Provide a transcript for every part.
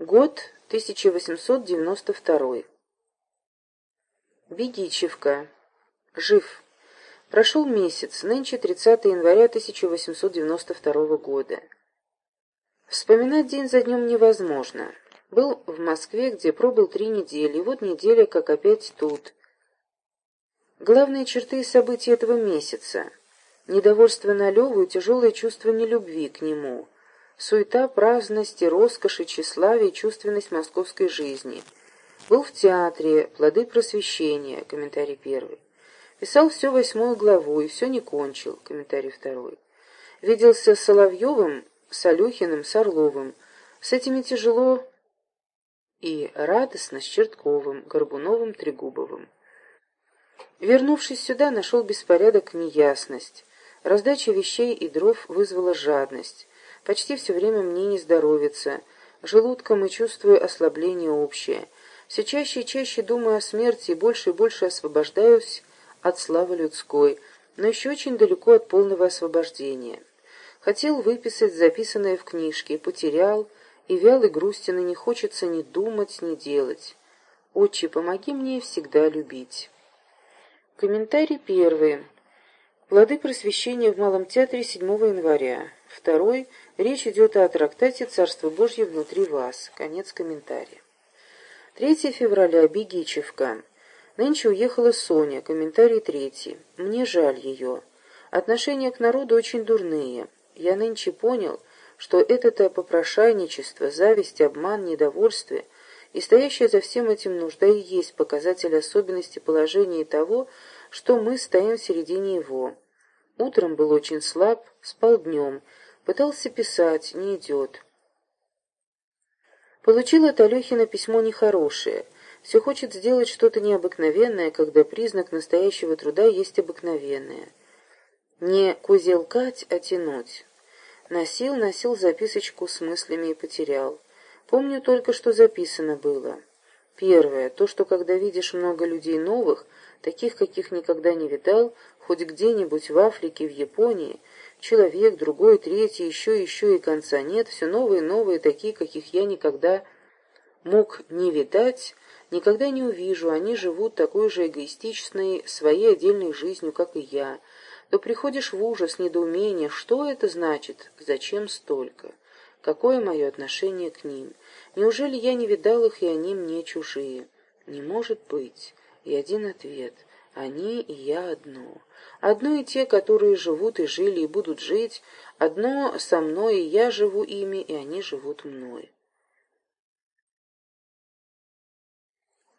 Год 1892. Бегичевка. Жив. Прошел месяц, нынче 30 января 1892 года. Вспоминать день за днем невозможно. Был в Москве, где пробыл три недели, и вот неделя, как опять тут. Главные черты и события этого месяца. Недовольство на Леву и тяжелое чувство нелюбви к нему. Суета, праздность и роскошь, и тщеславие, и чувственность московской жизни. Был в театре, плоды просвещения, комментарий первый. Писал все восьмую главу и все не кончил, комментарий второй. Виделся с Соловьевым, с Алюхиным, с Орловым. С этими тяжело и радостно с Чертковым, Горбуновым, Трегубовым. Вернувшись сюда, нашел беспорядок, неясность. Раздача вещей и дров вызвала жадность. Почти все время мне не здоровится. Желудком и чувствую ослабление общее. Все чаще и чаще думаю о смерти и больше и больше освобождаюсь от славы людской, но еще очень далеко от полного освобождения. Хотел выписать записанное в книжке, потерял, и вялый грустен, и не хочется ни думать, ни делать. Отче, помоги мне всегда любить. Комментарий первый. Плоды просвещения в Малом театре 7 января. Второй. Речь идет о трактате «Царство Божье внутри вас». Конец комментария. 3 февраля. Бегичевка. Нынче уехала Соня. Комментарий третий. Мне жаль ее. Отношения к народу очень дурные. Я нынче понял, что это-то попрошайничество, зависть, обман, недовольствие и стоящая за всем этим нужда и есть показатель особенности положения и того, что мы стоим в середине его. Утром был очень слаб, спал днем, пытался писать, не идет. Получил от Алехина письмо нехорошее. Все хочет сделать что-то необыкновенное, когда признак настоящего труда есть обыкновенное. Не кузелкать, а тянуть. Носил, носил записочку с мыслями и потерял. Помню только, что записано было. Первое, то, что когда видишь много людей новых, таких, каких никогда не видал, хоть где-нибудь в Африке, в Японии, человек, другой, третий, еще, еще и конца нет, все новые, новые, такие, каких я никогда мог не видать, никогда не увижу, они живут такой же эгоистичной, своей отдельной жизнью, как и я, то приходишь в ужас, недоумение, что это значит, зачем столько. Какое мое отношение к ним? Неужели я не видал их, и они мне чужие? Не может быть. И один ответ. Они и я одно. Одно и те, которые живут и жили, и будут жить. Одно со мной, и я живу ими, и они живут мной.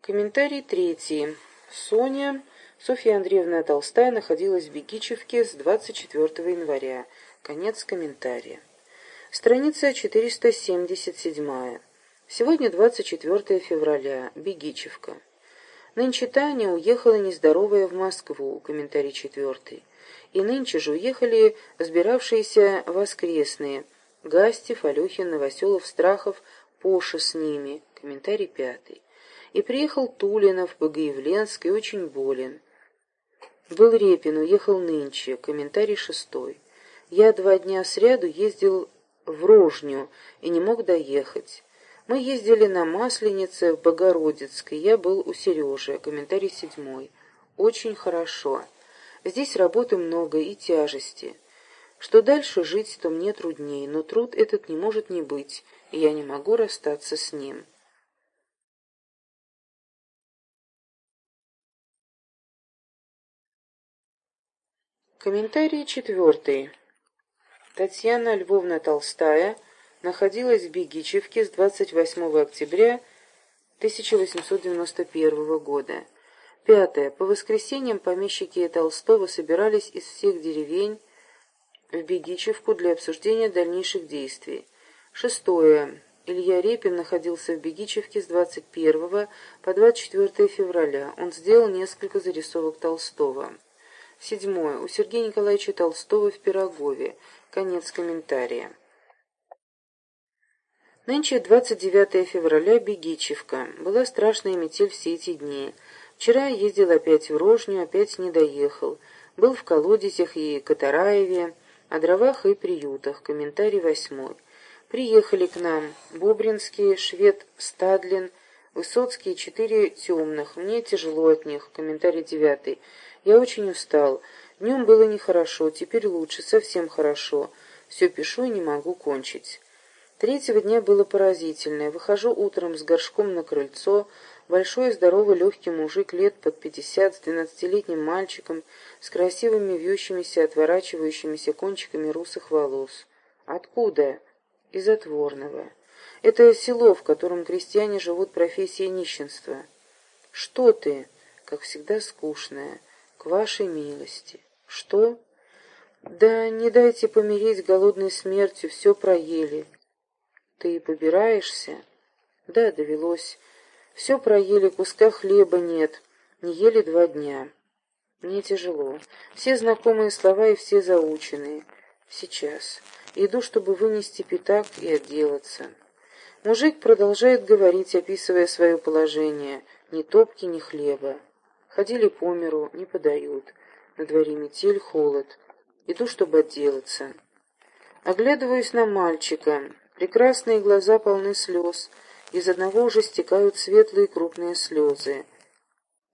Комментарий третий. Соня, Софья Андреевна Толстая, находилась в Бегичевке с 24 января. Конец комментария. Страница 477. Сегодня 24 февраля. Бегичевка. Нынче Таня уехала нездоровая в Москву. Комментарий четвертый. И нынче же уехали сбиравшиеся воскресные. Гастев, Алехин, Новоселов, Страхов, Поша с ними. Комментарий пятый. И приехал Тулинов, Богоявленск, и очень болен. Был Репин, уехал нынче. Комментарий шестой. Я два дня сряду ездил в Рожню и не мог доехать. Мы ездили на Масленице в Богородицкой, я был у Сережи, комментарий седьмой. Очень хорошо. Здесь работы много и тяжести. Что дальше жить, то мне труднее, но труд этот не может не быть, и я не могу расстаться с ним. Комментарий четвертый. Татьяна Львовна Толстая находилась в Бегичевке с 28 октября 1891 года. Пятое. По воскресеньям помещики Толстого собирались из всех деревень в Бегичевку для обсуждения дальнейших действий. Шестое. Илья Репин находился в Бегичевке с 21 по 24 февраля. Он сделал несколько зарисовок Толстого. Седьмое. У Сергея Николаевича Толстого в Пирогове. Конец комментария. Нынче 29 февраля, Бегичевка. Была страшная метель все эти дни. Вчера ездил опять в Рожню, опять не доехал. Был в Колодезях и Катараеве, о дровах и приютах. Комментарий восьмой. Приехали к нам Бобринский, швед Стадлин, Высоцкий, четыре темных. Мне тяжело от них. Комментарий девятый. Я очень устал. Днем было нехорошо, теперь лучше, совсем хорошо. Все пишу и не могу кончить. Третьего дня было поразительное. Выхожу утром с горшком на крыльцо, большой, здоровый, легкий мужик лет под пятьдесят, с двенадцатилетним мальчиком, с красивыми вьющимися, отворачивающимися кончиками русых волос. Откуда? Из Отворного. Это село, в котором крестьяне живут профессией нищенства. Что ты? Как всегда скучная. К вашей милости. Что? Да не дайте помереть голодной смертью, все проели. Ты побираешься? Да, довелось. Все проели, куска хлеба нет. Не ели два дня. Мне тяжело. Все знакомые слова и все заученные. Сейчас. Иду, чтобы вынести пятак и отделаться. Мужик продолжает говорить, описывая свое положение. Ни топки, ни хлеба. Ходили по миру, не подают. На дворе метель, холод. Иду, чтобы отделаться. Оглядываюсь на мальчика. Прекрасные глаза полны слез. Из одного уже стекают светлые крупные слезы.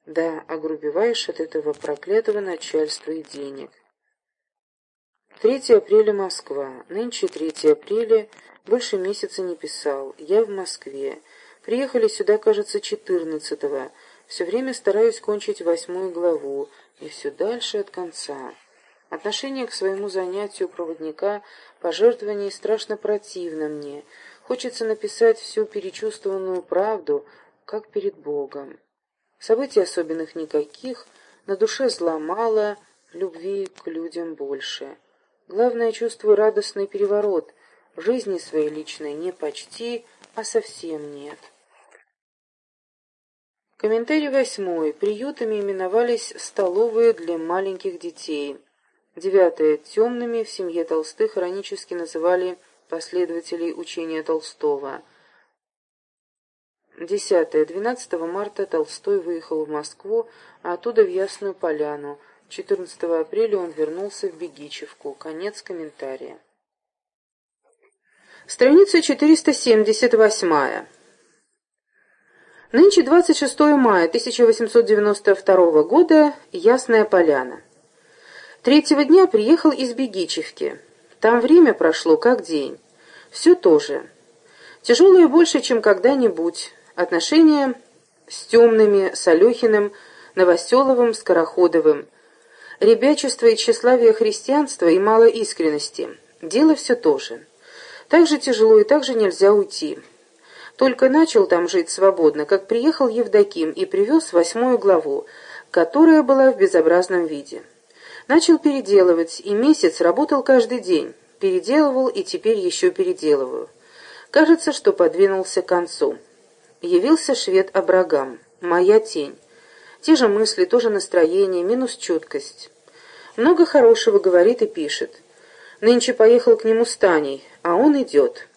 Да, огрубеваешь от этого проклятого начальства и денег. 3 апреля Москва. Нынче 3 апреля. Больше месяца не писал. Я в Москве. Приехали сюда, кажется, 14-го. Все время стараюсь кончить восьмую главу. И все дальше от конца. Отношение к своему занятию проводника пожертвований страшно противно мне. Хочется написать всю перечувствованную правду, как перед Богом. Событий особенных никаких, на душе зла мало, любви к людям больше. Главное, чувствую радостный переворот. Жизни своей личной не почти, а совсем нет. Комментарий восьмой. Приютами именовались столовые для маленьких детей. Девятое. Темными в семье Толстых иронически называли последователей учения Толстого. Десятое. 12 марта Толстой выехал в Москву, а оттуда в Ясную Поляну. 14 апреля он вернулся в Бегичевку. Конец комментария. Страница 478. Нынче 26 мая 1892 года. Ясная Поляна. Третьего дня приехал из Бегичевки. Там время прошло как день. Все то же. Тяжелое больше, чем когда-нибудь. Отношения с темными, с Алехиным, Новоселовым, Скороходовым. Ребячество и тщеславие христианства и мало искренности. Дело все то же. Так же тяжело и так же нельзя уйти. Только начал там жить свободно, как приехал Евдоким и привез восьмую главу, которая была в безобразном виде. Начал переделывать, и месяц работал каждый день. Переделывал и теперь еще переделываю. Кажется, что подвинулся к концу. Явился швед Абрагам. Моя тень. Те же мысли, то же настроение, минус чуткость. Много хорошего говорит и пишет. Нынче поехал к нему с Таней, а он идет.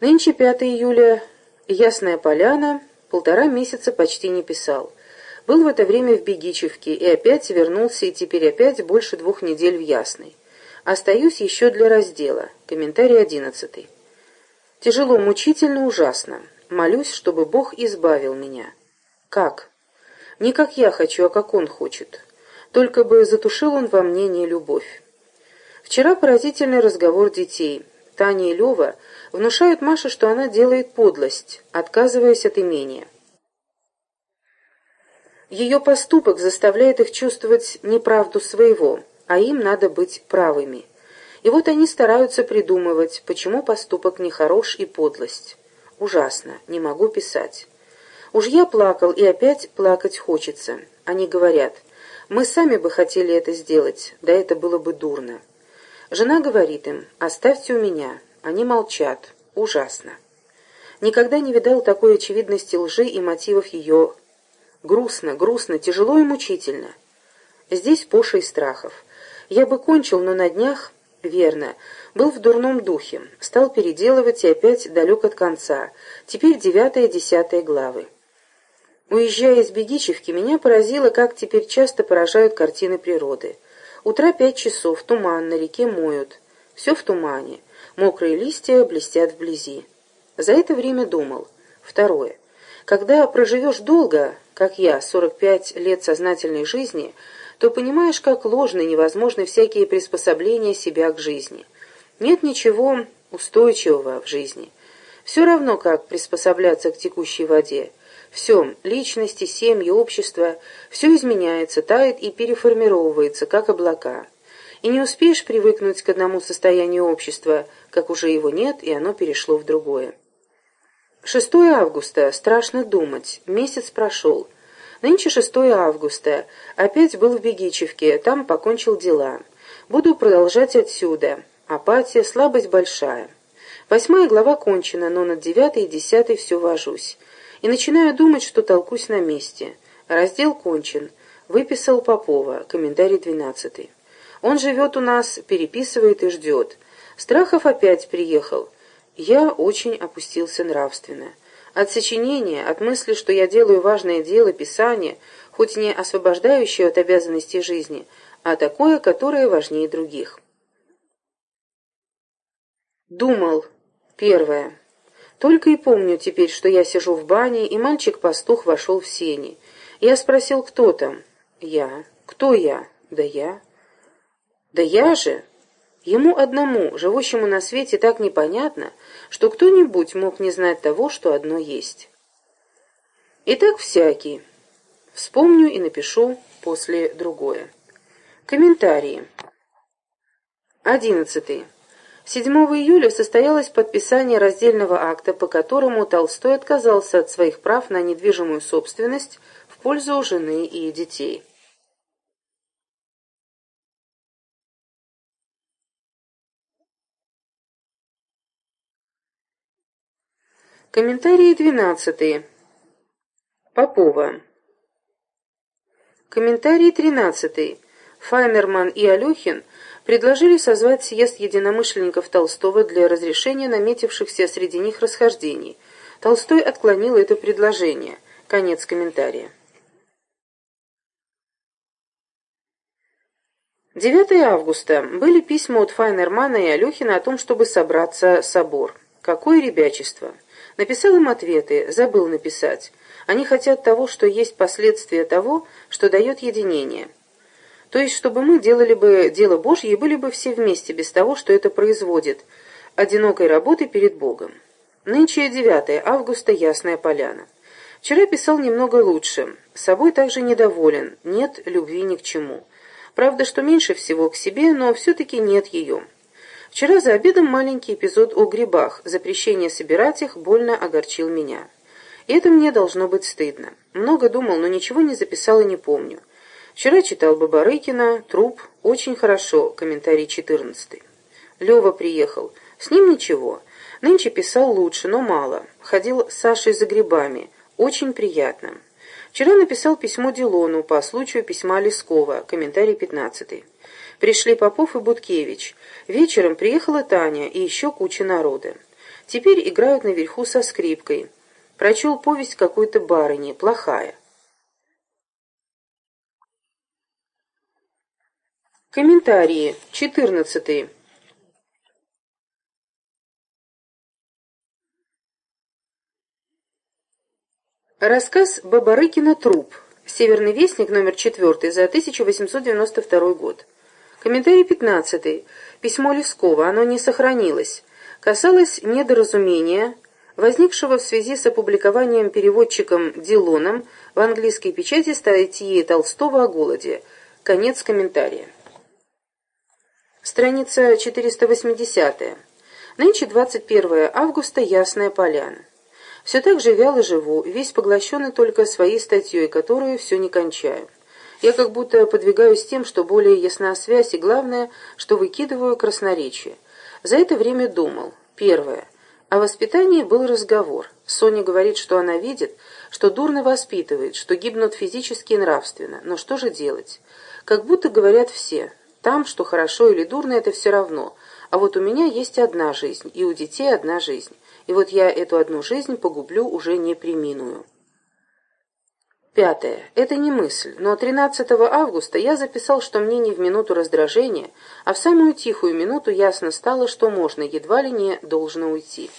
Нынче 5 июля, Ясная Поляна, полтора месяца почти не писал. Был в это время в Бегичевке и опять вернулся, и теперь опять больше двух недель в Ясной. Остаюсь еще для раздела. Комментарий одиннадцатый. Тяжело, мучительно, ужасно. Молюсь, чтобы Бог избавил меня. Как? Не как я хочу, а как Он хочет. Только бы затушил Он во мне не любовь. Вчера поразительный разговор детей. Таня и Лева внушают Маше, что она делает подлость, отказываясь от имения. Ее поступок заставляет их чувствовать неправду своего, а им надо быть правыми. И вот они стараются придумывать, почему поступок нехорош и подлость. Ужасно, не могу писать. Уж я плакал, и опять плакать хочется. Они говорят, мы сами бы хотели это сделать, да это было бы дурно. Жена говорит им, оставьте у меня. Они молчат. Ужасно. Никогда не видал такой очевидности лжи и мотивов ее Грустно, грустно, тяжело и мучительно. Здесь Поша Страхов. Я бы кончил, но на днях, верно, был в дурном духе, стал переделывать и опять далек от конца. Теперь девятая, десятая главы. Уезжая из Бегичевки, меня поразило, как теперь часто поражают картины природы. Утра пять часов, туман, на реке моют. Все в тумане. Мокрые листья блестят вблизи. За это время думал. Второе. Когда проживешь долго, как я, 45 лет сознательной жизни, то понимаешь, как ложны и невозможны всякие приспособления себя к жизни. Нет ничего устойчивого в жизни. Все равно, как приспосабляться к текущей воде. Все, личности, семьи, общество, все изменяется, тает и переформировывается, как облака. И не успеешь привыкнуть к одному состоянию общества, как уже его нет, и оно перешло в другое. 6 августа. Страшно думать. Месяц прошел. Нынче 6 августа. Опять был в Бегичевке, там покончил дела. Буду продолжать отсюда. Апатия, слабость большая. Восьмая глава кончена, но над девятой и десятой все вожусь. И начинаю думать, что толкусь на месте. Раздел кончен. Выписал Попова. Комментарий двенадцатый. Он живет у нас, переписывает и ждет. Страхов опять приехал. Я очень опустился нравственно. От сочинения, от мысли, что я делаю важное дело, писание, хоть не освобождающее от обязанностей жизни, а такое, которое важнее других. Думал. Первое. Только и помню теперь, что я сижу в бане, и мальчик-пастух вошел в сени. Я спросил, кто там? Я. Кто я? Да я. Да я же. Ему одному, живущему на свете, так непонятно, что кто-нибудь мог не знать того, что одно есть. И так всякий. Вспомню и напишу после другое. Комментарии. Одиннадцатый. 7 июля состоялось подписание раздельного акта, по которому Толстой отказался от своих прав на недвижимую собственность в пользу жены и детей. Комментарии двенадцатые. Попова. Комментарий тринадцатый. Файмерман и Алехин предложили созвать съезд единомышленников Толстого для разрешения наметившихся среди них расхождений. Толстой отклонил это предложение. Конец комментария. 9 августа. Были письма от Файнермана и Алехина о том, чтобы собраться собор. Какое ребячество! Написал им ответы, забыл написать. Они хотят того, что есть последствия того, что дает единение. То есть, чтобы мы делали бы дело Божье и были бы все вместе, без того, что это производит, одинокой работы перед Богом. Нынче 9 августа, Ясная Поляна. Вчера писал немного лучше. Собой также недоволен, нет любви ни к чему. Правда, что меньше всего к себе, но все-таки нет ее. Вчера за обедом маленький эпизод о грибах, запрещение собирать их, больно огорчил меня. И это мне должно быть стыдно. Много думал, но ничего не записал и не помню. Вчера читал Бабарыкина, труп, очень хорошо, комментарий 14. Лева приехал, с ним ничего. Нынче писал лучше, но мало. Ходил с Сашей за грибами, очень приятно. Вчера написал письмо Дилону по случаю письма Лескова, комментарий 15. Пришли Попов и Буткевич. Вечером приехала Таня и еще куча народа. Теперь играют наверху со скрипкой. Прочел повесть какой-то барыни, плохая. Комментарии. 14. Рассказ Бабарыкина «Труп». Северный вестник, номер 4, за 1892 год. Комментарий 15. Письмо Лескова. Оно не сохранилось. Касалось недоразумения, возникшего в связи с опубликованием переводчиком Дилоном в английской печати статьи Толстого о голоде. Конец комментария. Страница 480. Нынче 21 августа, Ясная Поляна. Все так же вяло живу, весь поглощенный только своей статьей, которую все не кончаю. Я как будто подвигаюсь тем, что более ясна связь, и главное, что выкидываю красноречие. За это время думал. Первое. О воспитании был разговор. Соня говорит, что она видит, что дурно воспитывает, что гибнут физически и нравственно. Но что же делать? Как будто говорят все. Там, что хорошо или дурно, это все равно. А вот у меня есть одна жизнь, и у детей одна жизнь. И вот я эту одну жизнь погублю уже неприминую. Пятое. Это не мысль, но 13 августа я записал, что мне не в минуту раздражения, а в самую тихую минуту ясно стало, что можно, едва ли не должно уйти.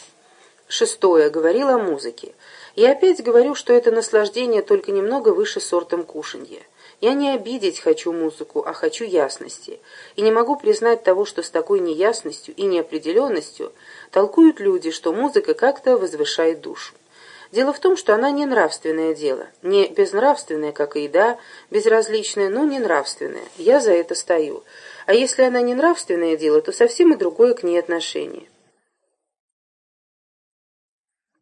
Шестое. Говорил о музыке. И опять говорю, что это наслаждение только немного выше сортом кушанья. Я не обидеть хочу музыку, а хочу ясности. И не могу признать того, что с такой неясностью и неопределенностью толкуют люди, что музыка как-то возвышает душу. Дело в том, что она не нравственное дело. Не безнравственное, как и еда, безразличное, но не нравственное. Я за это стою. А если она не нравственное дело, то совсем и другое к ней отношение.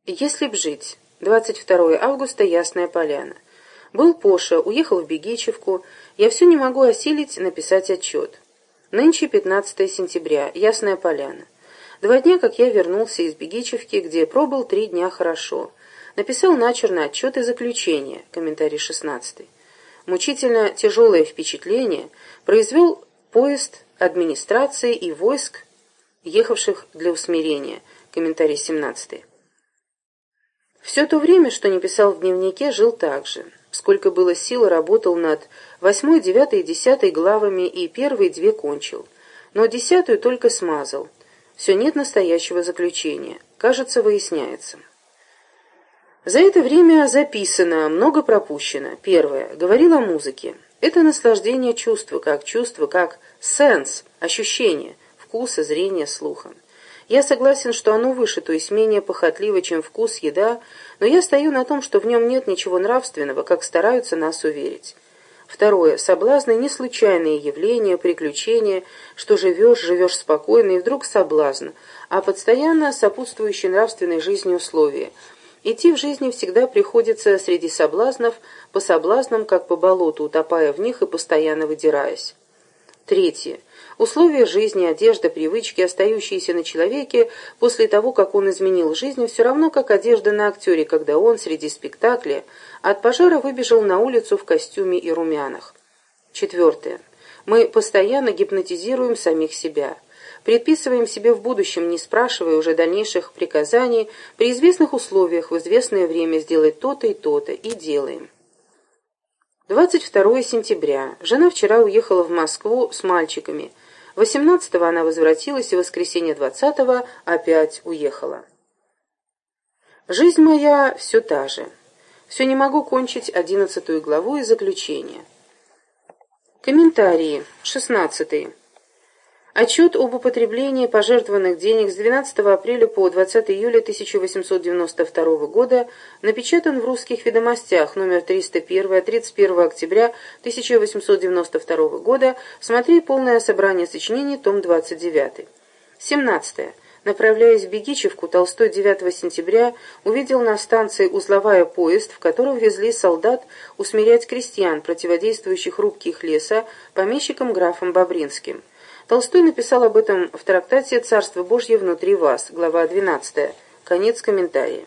Если б жить. 22 августа, Ясная Поляна. Был Поша, уехал в Бегичевку. Я все не могу осилить написать отчет. Нынче 15 сентября, Ясная Поляна. Два дня, как я вернулся из Бегичевки, где пробыл три дня хорошо. Написал начерно отчет и заключение, комментарий 16. Мучительно тяжелое впечатление произвел поезд администрации и войск, ехавших для усмирения, комментарий 17. Все то время, что не писал в дневнике, жил так же. Сколько было сил, работал над восьмой, девятой и десятой главами и первые две кончил. Но десятую только смазал. Все нет настоящего заключения. Кажется, выясняется. За это время записано, много пропущено. Первое. Говорил о музыке. Это наслаждение чувства, как чувство, как сенс, ощущение, вкуса, зрения, слуха. Я согласен, что оно выше, то есть менее похотливо, чем вкус, еда, но я стою на том, что в нем нет ничего нравственного, как стараются нас уверить. Второе. Соблазны – не случайные явления, приключения, что живешь, живешь спокойно, и вдруг соблазн, а постоянно сопутствующие нравственной жизни условия. Идти в жизни всегда приходится среди соблазнов, по соблазнам, как по болоту, утопая в них и постоянно выдираясь. Третье. Условия жизни, одежда, привычки, остающиеся на человеке после того, как он изменил жизнь, все равно как одежда на актере, когда он среди спектакля от пожара выбежал на улицу в костюме и румянах. Четвертое. Мы постоянно гипнотизируем самих себя. Предписываем себе в будущем, не спрашивая уже дальнейших приказаний, при известных условиях в известное время сделать то-то и то-то, и делаем. 22 сентября. Жена вчера уехала в Москву с мальчиками – 18-го она возвратилась, и в воскресенье 20-го опять уехала. Жизнь моя все та же. Все не могу кончить одиннадцатую главу и заключение. Комментарии. Шестнадцатый. Отчет об употреблении пожертвованных денег с 12 апреля по 20 июля 1892 года напечатан в «Русских ведомостях» номер 301 31 октября 1892 года. Смотри полное собрание сочинений, том 29. 17. Направляясь в Бегичевку, Толстой 9 сентября увидел на станции узловая поезд, в котором везли солдат усмирять крестьян, противодействующих рубке их леса, помещикам графом Бобринским. Толстой написал об этом в трактате «Царство Божье внутри вас», глава 12, конец комментария.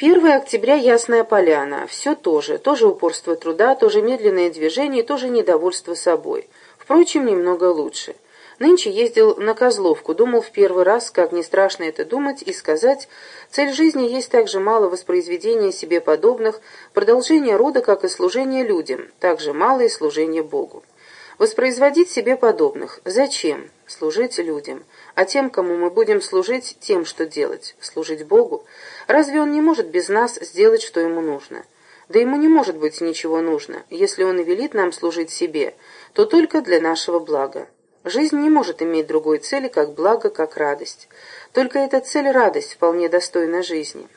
1 октября Ясная Поляна. Все то же. Тоже упорство труда, тоже медленное движение, тоже недовольство собой. Впрочем, немного лучше. Нынче ездил на Козловку, думал в первый раз, как не страшно это думать и сказать, цель жизни есть так же мало воспроизведения себе подобных, продолжение рода, как и служение людям, так же мало и служение Богу. Воспроизводить себе подобных. Зачем? Служить людям. А тем, кому мы будем служить, тем, что делать. Служить Богу. Разве Он не может без нас сделать, что Ему нужно? Да Ему не может быть ничего нужно. Если Он и велит нам служить себе, то только для нашего блага. Жизнь не может иметь другой цели, как благо, как радость. Только эта цель – радость, вполне достойна жизни.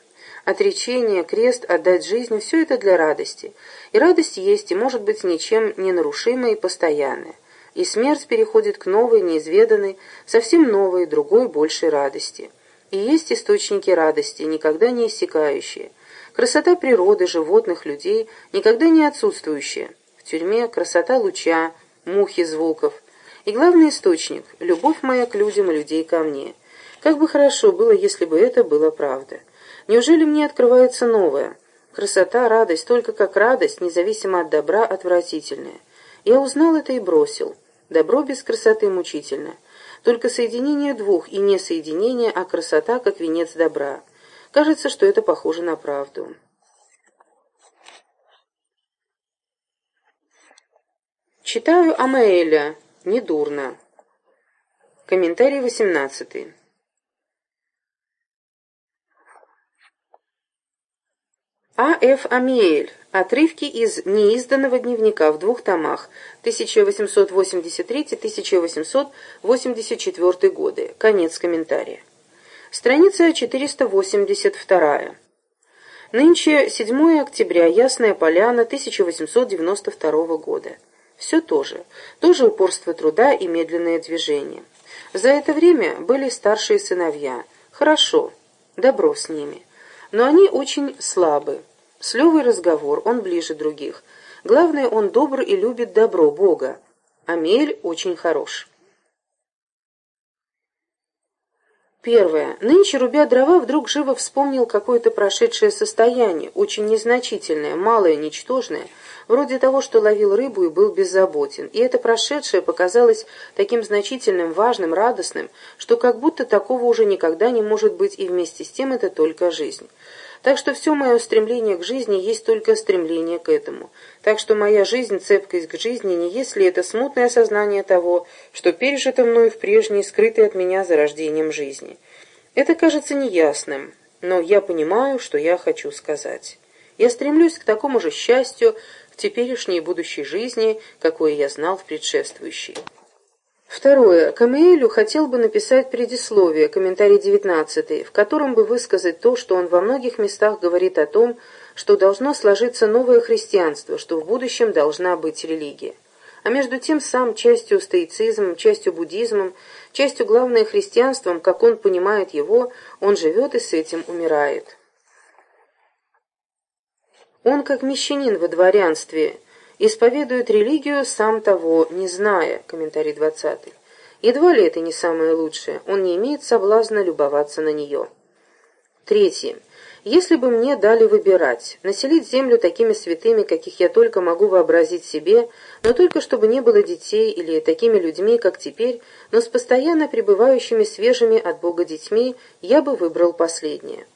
Отречение, крест, отдать жизнь – все это для радости. И радость есть и может быть ничем не нарушимой и постоянной. И смерть переходит к новой, неизведанной, совсем новой, другой, большей радости. И есть источники радости, никогда не иссякающие. Красота природы, животных, людей, никогда не отсутствующая. В тюрьме красота луча, мухи звуков. И главный источник – любовь моя к людям и людей ко мне. Как бы хорошо было, если бы это было правда. Неужели мне открывается новое? Красота, радость, только как радость, независимо от добра, отвратительная. Я узнал это и бросил. Добро без красоты мучительно. Только соединение двух, и не соединение, а красота, как венец добра. Кажется, что это похоже на правду. Читаю Амаэля. Недурно. Комментарий 18. А. Ф. Амиэль. Отрывки из неизданного дневника в двух томах 1883-1884 годы. Конец комментария. Страница 482. Нынче 7 октября, Ясная Поляна, 1892 года. Все то же. То же упорство труда и медленное движение. За это время были старшие сыновья. Хорошо, добро с ними. Но они очень слабы. С Левой разговор, он ближе других. Главное, он добр и любит добро Бога. Амель очень хорош. Первое. Нынче, рубя дрова, вдруг живо вспомнил какое-то прошедшее состояние, очень незначительное, малое, ничтожное, вроде того, что ловил рыбу и был беззаботен. И это прошедшее показалось таким значительным, важным, радостным, что как будто такого уже никогда не может быть, и вместе с тем это только жизнь. Так что все мое стремление к жизни есть только стремление к этому. Так что моя жизнь, цепкость к жизни, не есть ли это смутное осознание того, что пережито мною в прежней, скрытой от меня зарождением жизни. Это кажется неясным, но я понимаю, что я хочу сказать. Я стремлюсь к такому же счастью в теперешней и будущей жизни, какое я знал в предшествующей. Второе. Камиэлю хотел бы написать предисловие, комментарий 19, в котором бы высказать то, что он во многих местах говорит о том, что должно сложиться новое христианство, что в будущем должна быть религия. А между тем сам частью стоицизмом, частью буддизмом, частью главное христианством, как он понимает его, он живет и с этим умирает. Он как мещанин во дворянстве – исповедует религию, сам того не зная. Комментарий 20. Едва ли это не самое лучшее, он не имеет соблазна любоваться на нее. Третье. Если бы мне дали выбирать, населить землю такими святыми, каких я только могу вообразить себе, но только чтобы не было детей или такими людьми, как теперь, но с постоянно пребывающими свежими от Бога детьми, я бы выбрал последнее.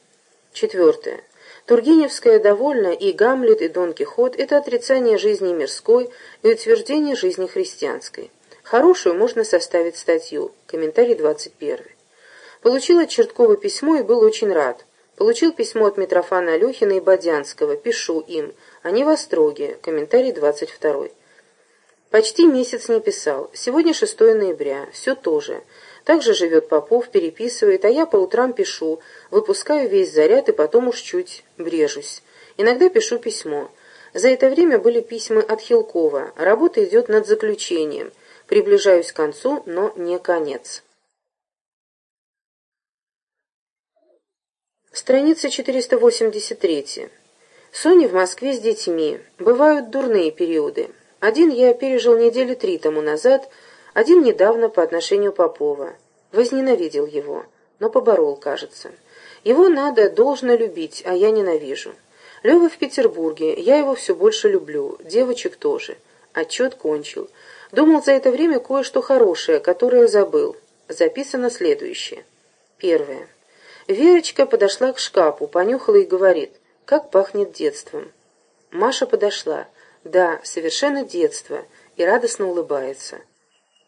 Четвертое. Тургеневская довольна и Гамлет, и Дон Кихот – это отрицание жизни мирской и утверждение жизни христианской. Хорошую можно составить статью. Комментарий 21. Получил от Черткова письмо и был очень рад. Получил письмо от Митрофана Алехина и Бодянского. Пишу им. Они в остроге. Комментарий 22. Почти месяц не писал. Сегодня 6 ноября. Все то же. Также живет Попов, переписывает, а я по утрам пишу, выпускаю весь заряд и потом уж чуть брежусь. Иногда пишу письмо. За это время были письма от Хилкова. Работа идет над заключением. Приближаюсь к концу, но не конец. Страница 483. Соня в Москве с детьми. Бывают дурные периоды. Один я пережил недели три тому назад – один недавно по отношению Попова. Возненавидел его, но поборол, кажется. Его надо, должно любить, а я ненавижу. Лева в Петербурге, я его все больше люблю, девочек тоже. Отчет кончил. Думал за это время кое-что хорошее, которое забыл. Записано следующее. Первое. Верочка подошла к шкафу, понюхала и говорит, как пахнет детством. Маша подошла. Да, совершенно детство, и радостно улыбается.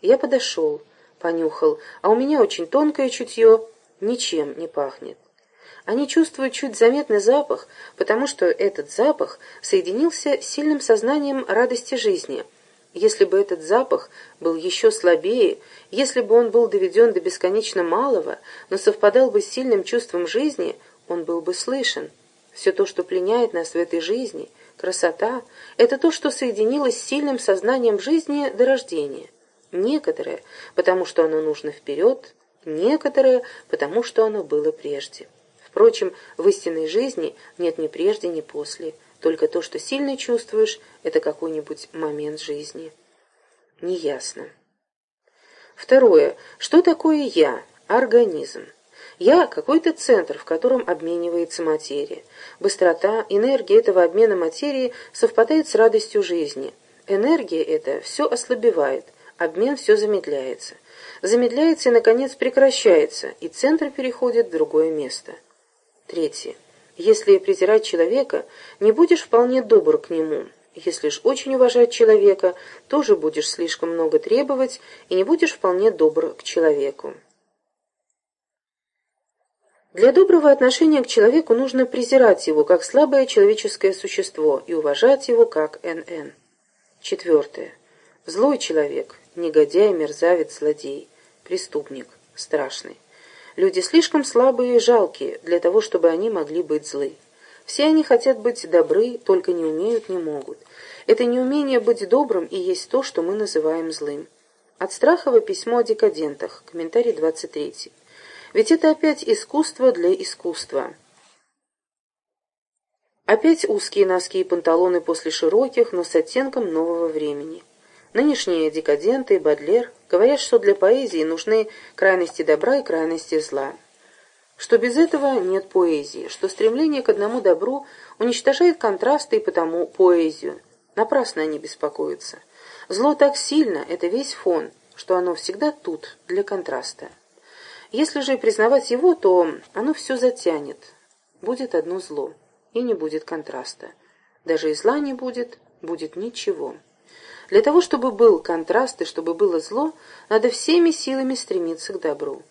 Я подошел, понюхал, а у меня очень тонкое чутье, ничем не пахнет. Они чувствуют чуть заметный запах, потому что этот запах соединился с сильным сознанием радости жизни. Если бы этот запах был еще слабее, если бы он был доведен до бесконечно малого, но совпадал бы с сильным чувством жизни, он был бы слышен. Все то, что пленяет нас в этой жизни, красота, это то, что соединилось с сильным сознанием жизни до рождения. Некоторое, потому что оно нужно вперед, некоторое, потому что оно было прежде. Впрочем, в истинной жизни нет ни прежде, ни после. Только то, что сильно чувствуешь, это какой-нибудь момент жизни. Неясно. Второе. Что такое «я»? Организм. Я – какой-то центр, в котором обменивается материя. Быстрота, энергия этого обмена материи совпадает с радостью жизни. Энергия эта все ослабевает – обмен все замедляется. Замедляется и, наконец, прекращается, и центр переходит в другое место. Третье. Если презирать человека, не будешь вполне добр к нему. Если ж очень уважать человека, тоже будешь слишком много требовать и не будешь вполне добр к человеку. Для доброго отношения к человеку нужно презирать его как слабое человеческое существо и уважать его как НН. Четвертое. Злой человек, негодяй, мерзавец, злодей, преступник, страшный. Люди слишком слабые и жалкие для того, чтобы они могли быть злы. Все они хотят быть добры, только не умеют, не могут. Это неумение быть добрым и есть то, что мы называем злым. От Страхова письмо о декадентах, комментарий 23. Ведь это опять искусство для искусства. Опять узкие носки и панталоны после широких, но с оттенком нового времени. Нынешние декаденты Бадлер говорят, что для поэзии нужны крайности добра и крайности зла. Что без этого нет поэзии, что стремление к одному добру уничтожает контрасты и потому поэзию. Напрасно они беспокоятся. Зло так сильно, это весь фон, что оно всегда тут, для контраста. Если же признавать его, то оно все затянет. Будет одно зло, и не будет контраста. Даже и зла не будет, будет ничего. Для того, чтобы был контраст и чтобы было зло, надо всеми силами стремиться к добру.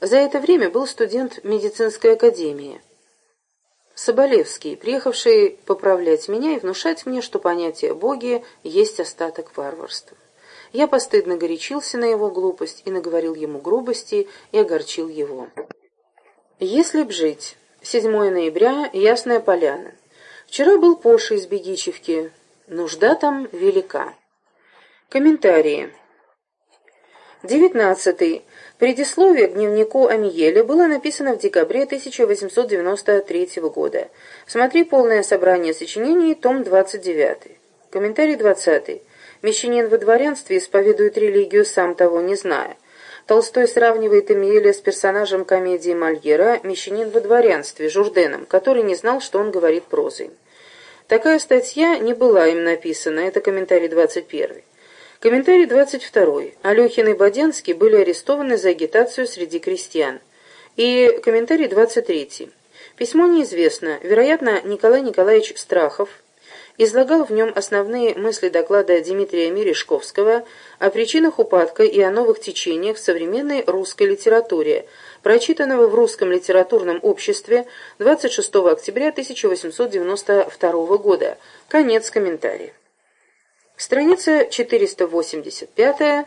За это время был студент медицинской академии. Соболевский, приехавший поправлять меня и внушать мне, что понятие Боги есть остаток варварства. Я постыдно горячился на его глупость и наговорил ему грубости и огорчил его. Если б жить. 7 ноября, Ясная Поляна. Вчера был Поша из Бегичевки. Нужда там велика. Комментарии. 19. Предисловие к дневнику Амиеля было написано в декабре 1893 года. Смотри полное собрание сочинений, том 29. Комментарий 20. Мещанин во дворянстве исповедует религию, сам того не зная. Толстой сравнивает Эмиеля с персонажем комедии Мольера «Мещанин во дворянстве» Журденом, который не знал, что он говорит прозой. Такая статья не была им написана, это комментарий 21. Комментарий 22. Алехин и Боденский были арестованы за агитацию среди крестьян. И комментарий 23. Письмо неизвестно, вероятно, Николай Николаевич Страхов, излагал в нем основные мысли доклада Дмитрия Мережковского о причинах упадка и о новых течениях в современной русской литературе, прочитанного в Русском литературном обществе 26 октября 1892 года. Конец комментариев. Страница 485